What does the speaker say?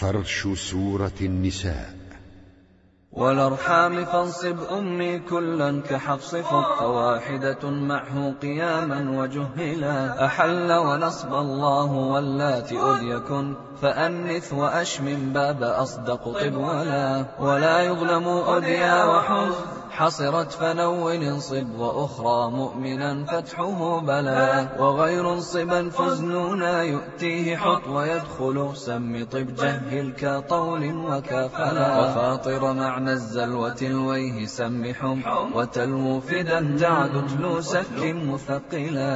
فرش سورة النساء. والأرحام فانصب أمي كلا كحفص فك واحدة معه قياما وجهلا. أحل ونصب الله واللات أديكن فأنث وأشمم باب أصدق طب ولا ولا يظلم أديا وحز حصرت فنون انصب وأخرى مؤمنا فتحه بلا وغير انصبا فزنونا يؤتيه حط ويدخل سم طب جهل كطول وكافلا وفاطر معنى الزلوة الويه سم حم وتلو فدا تعد تلو سك مثقلا